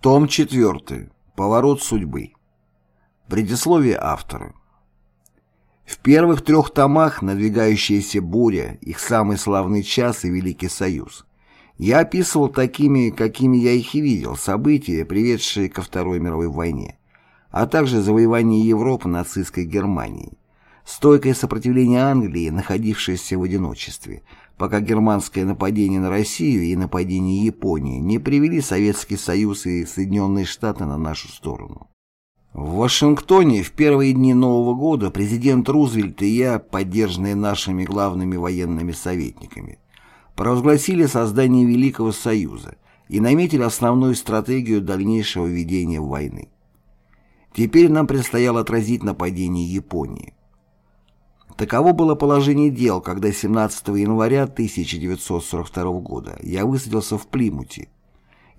Том 4. Поворот судьбы. Предисловие автора. В первых трех томах «Надвигающаяся буря», «Их самый славный час» и «Великий Союз» я описывал такими, какими я их и видел, события, приведшие ко Второй мировой войне, а также завоевание Европы нацистской Германией, стойкое сопротивление Англии, находившейся в одиночестве, пока германское нападение на Россию и нападение Японии не привели Советский Союз и Соединенные Штаты на нашу сторону. В Вашингтоне в первые дни Нового года президент Рузвельт и я, поддержанные нашими главными военными советниками, провозгласили создание Великого Союза и наметили основную стратегию дальнейшего ведения войны. Теперь нам предстояло отразить нападение Японии. Таково было положение дел, когда 17 января 1942 года я высадился в Плимуте,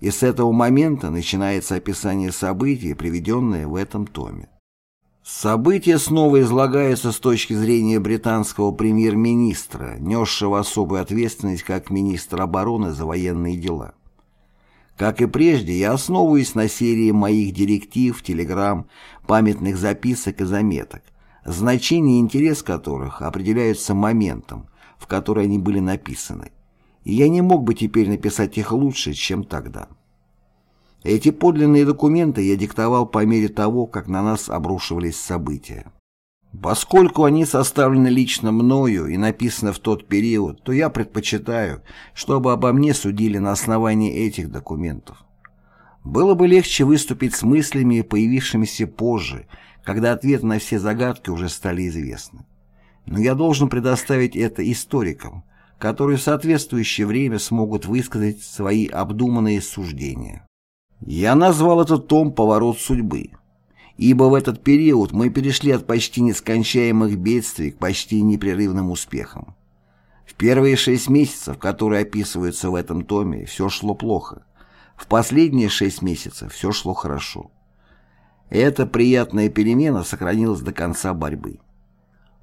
и с этого момента начинается описание событий, приведенное в этом томе. События снова излагаются с точки зрения британского премьер-министра, несшего особую ответственность как министр обороны за военные дела. Как и прежде, я основываюсь на серии моих директив, телеграмм, памятных записок и заметок, значение и интерес которых определяются моментом, в который они были написаны, и я не мог бы теперь написать их лучше, чем тогда. Эти подлинные документы я диктовал по мере того, как на нас обрушивались события. Поскольку они составлены лично мною и написаны в тот период, то я предпочитаю, чтобы обо мне судили на основании этих документов. Было бы легче выступить с мыслями, появившимися позже, когда ответы на все загадки уже стали известны. Но я должен предоставить это историкам, которые в соответствующее время смогут высказать свои обдуманные суждения. Я назвал этот том «Поворот судьбы», ибо в этот период мы перешли от почти нескончаемых бедствий к почти непрерывным успехам. В первые шесть месяцев, которые описываются в этом томе, все шло плохо. В последние шесть месяцев все шло хорошо. Эта приятная перемена сохранилась до конца борьбы.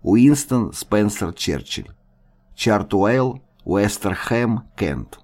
Уинстон Спенсер Черчилль. Чартуэлл, Уэстерхэм, Кент.